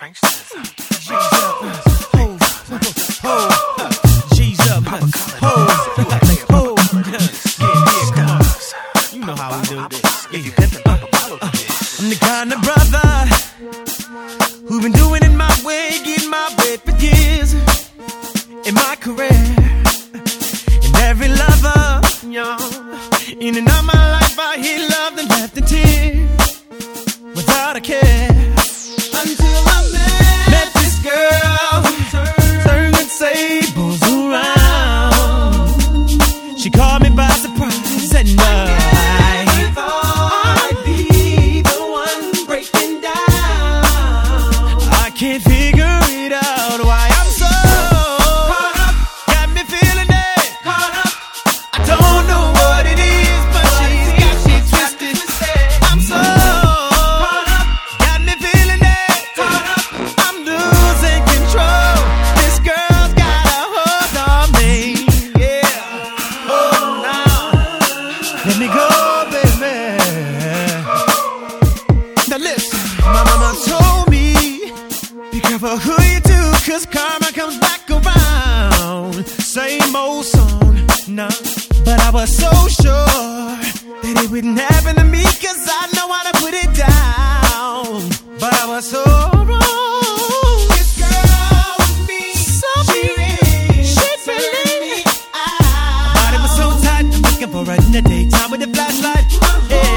pranksters. G's up, ho, ho, G's up, ho, ho, yeah, come on. You know how we do this. If you get the bottle. I'm the kind of brother who been doing it my way, getting my way for years in my career. And every lover, y'all, in and out my life, I hear love and left in tears without a care. karma comes back around. Same old song, nah. But I was so sure that it wouldn't happen to me, cause I know how to put it down. But I was so wrong. For right in the daytime with the flashlight. Yeah.